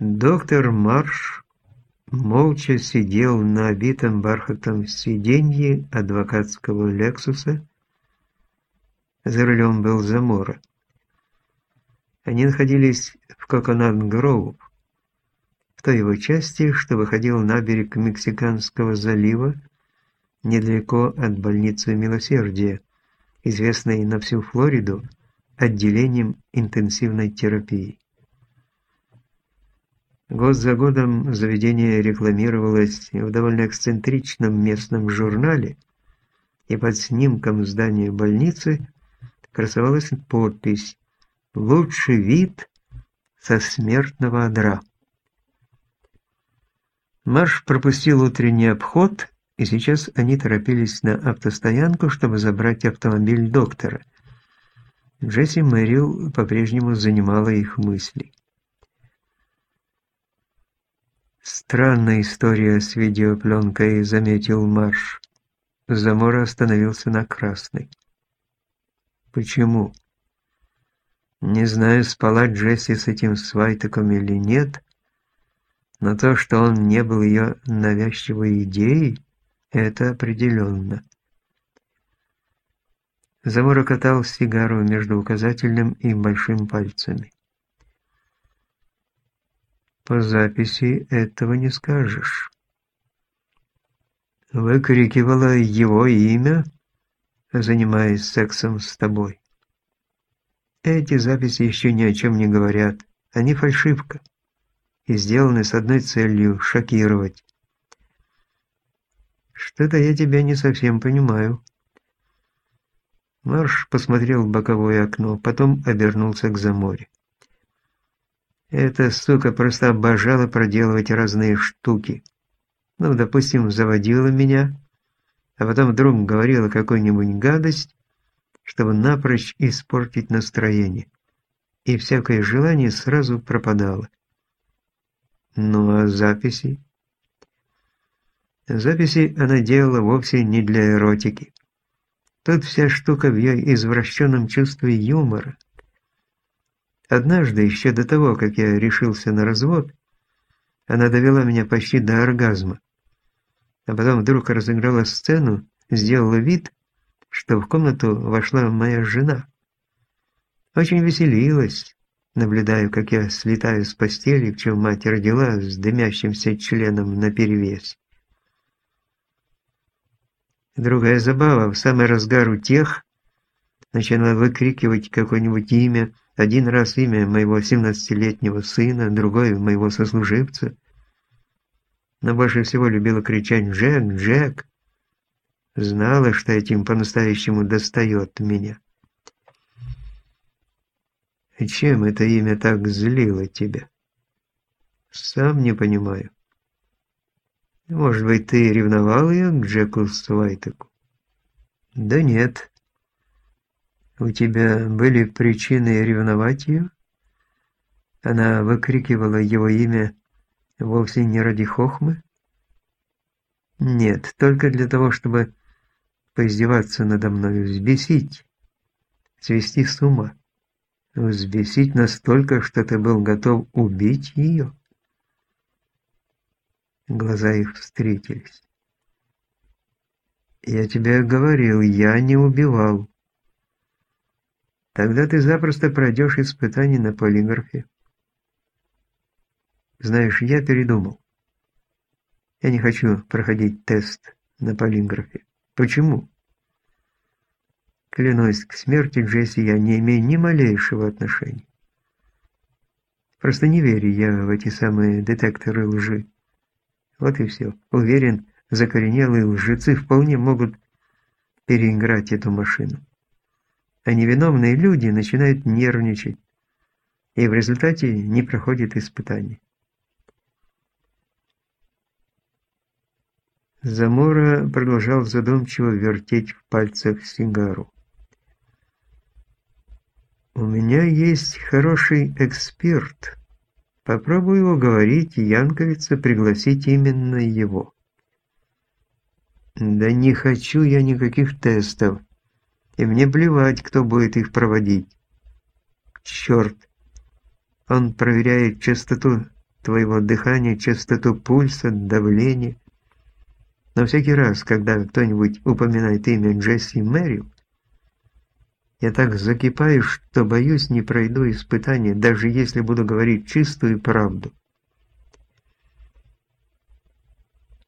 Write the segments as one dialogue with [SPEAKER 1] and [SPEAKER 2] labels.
[SPEAKER 1] Доктор Марш молча сидел на обитом бархатом сиденье адвокатского «Лексуса». За рулем был Замора. Они находились в Коконат-Гроув, в той его части, что выходил на берег Мексиканского залива, недалеко от больницы Милосердия, известной на всю Флориду отделением интенсивной терапии. Год за годом заведение рекламировалось в довольно эксцентричном местном журнале, и под снимком здания больницы красовалась подпись «Лучший вид со смертного одра». Марш пропустил утренний обход, и сейчас они торопились на автостоянку, чтобы забрать автомобиль доктора. Джесси Мэрил по-прежнему занимала их мысли. Странная история с видеопленкой, заметил Марш. Замора остановился на красной. Почему? Не знаю, спала Джесси с этим свайтоком или нет, но то, что он не был ее навязчивой идеей, это определенно. Замора катал сигару между указательным и большим пальцами. По записи этого не скажешь. Выкрикивала его имя, занимаясь сексом с тобой. Эти записи еще ни о чем не говорят. Они фальшивка и сделаны с одной целью – шокировать. Что-то я тебя не совсем понимаю. Марш посмотрел в боковое окно, потом обернулся к заморе. Эта сука просто обожала проделывать разные штуки. Ну, допустим, заводила меня, а потом вдруг говорила какую-нибудь гадость, чтобы напрочь испортить настроение. И всякое желание сразу пропадало. Ну а записи? Записи она делала вовсе не для эротики. Тут вся штука в ее извращенном чувстве юмора. Однажды, еще до того, как я решился на развод, она довела меня почти до оргазма. А потом вдруг разыграла сцену, сделала вид, что в комнату вошла моя жена. Очень веселилась, наблюдая, как я слетаю с постели, в чем мать родила, с дымящимся членом наперевес. Другая забава, в самый разгар у тех, начала выкрикивать какое-нибудь имя, один раз имя моего 17-летнего сына, другой моего сослуживца. Но больше всего любила кричать «Джек! Джек!». Знала, что этим по-настоящему достает меня. Чем это имя так злило тебя? Сам не понимаю. Может быть, ты ревновал ее к Джеку Свайтеку? Да нет. У тебя были причины ревновать ее? Она выкрикивала его имя вовсе не ради хохмы? Нет, только для того, чтобы поиздеваться надо мной, взбесить, свести с ума. Взбесить настолько, что ты был готов убить ее? Глаза их встретились. «Я тебе говорил, я не убивал. Тогда ты запросто пройдешь испытание на полиграфе. Знаешь, я передумал. Я не хочу проходить тест на полиграфе. Почему? Клянусь, к смерти Джесси я не имею ни малейшего отношения. Просто не верю я в эти самые детекторы лжи. Вот и все. Уверен, закоренелые лжецы вполне могут переиграть эту машину а невиновные люди начинают нервничать, и в результате не проходят испытания. Замора продолжал задумчиво вертеть в пальцах сигару. «У меня есть хороший эксперт. Попробую уговорить Янковица пригласить именно его». «Да не хочу я никаких тестов и мне плевать, кто будет их проводить. Черт! Он проверяет частоту твоего дыхания, частоту пульса, давление. Но всякий раз, когда кто-нибудь упоминает имя Джесси Мэрил, я так закипаю, что боюсь, не пройду испытание, даже если буду говорить чистую правду.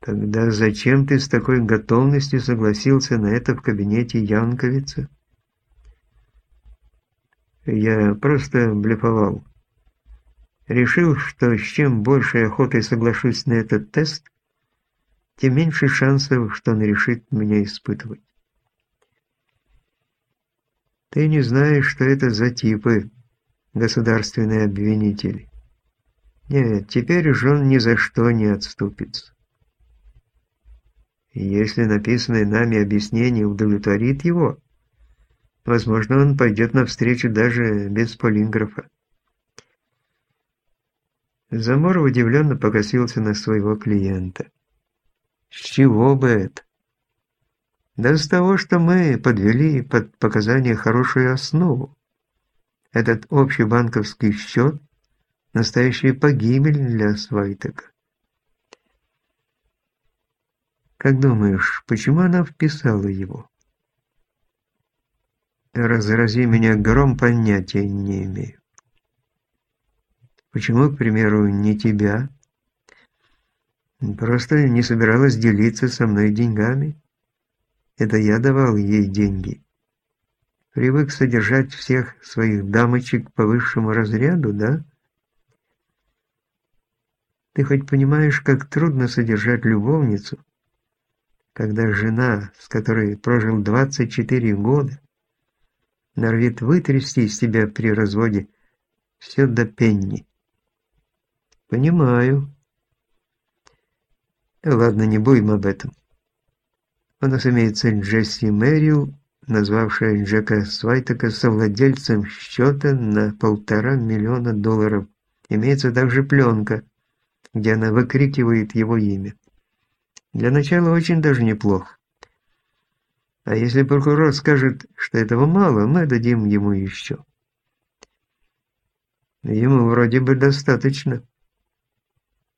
[SPEAKER 1] Тогда зачем ты с такой готовностью согласился на это в кабинете Янковица? Я просто блефовал. Решил, что с чем большей охотой соглашусь на этот тест, тем меньше шансов, что он решит меня испытывать. Ты не знаешь, что это за типы, государственные обвинители. Нет, теперь уж он ни за что не отступится. Если написанное нами объяснение удовлетворит его, возможно, он пойдет навстречу даже без полинграфа. Замор удивленно покосился на своего клиента. С чего бы это? Да с того, что мы подвели под показания хорошую основу. Этот общий банковский счет – настоящая погибель для Свайтека. Как думаешь, почему она вписала его? Разрази меня гром, понятия не имею. Почему, к примеру, не тебя? Просто не собиралась делиться со мной деньгами. Это я давал ей деньги. Привык содержать всех своих дамочек по высшему разряду, да? Ты хоть понимаешь, как трудно содержать любовницу, когда жена, с которой прожил 24 года, норовит вытрясти из тебя при разводе все до пенни. Понимаю. Ладно, не будем об этом. У нас имеется Джесси Мэрил, назвавшая Джека Свайтека совладельцем счета на полтора миллиона долларов. Имеется также пленка, где она выкрикивает его имя. Для начала очень даже неплохо. А если прокурор скажет, что этого мало, мы дадим ему еще. Ему вроде бы достаточно.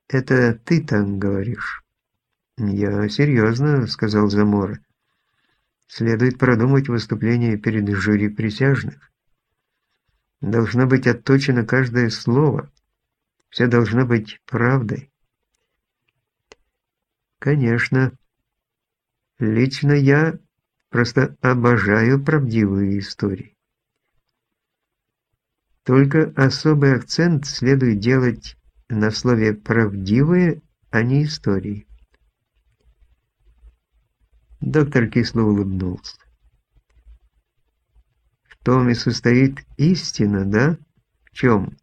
[SPEAKER 1] Это ты так говоришь. Я серьезно, сказал Замора. Следует продумать выступление перед жюри присяжных. Должно быть отточено каждое слово. Все должно быть правдой. Конечно. Лично я просто обожаю правдивые истории. Только особый акцент следует делать на слове «правдивые», а не «истории». Доктор кисло улыбнулся. В том и состоит истина, да? В чем?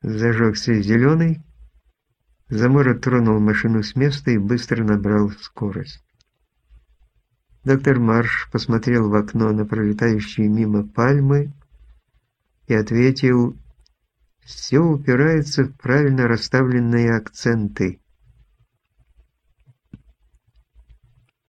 [SPEAKER 1] Зажегся зеленый, Замора тронул машину с места и быстро набрал скорость. Доктор Марш посмотрел в окно на пролетающие мимо пальмы и ответил «Все упирается в правильно расставленные акценты».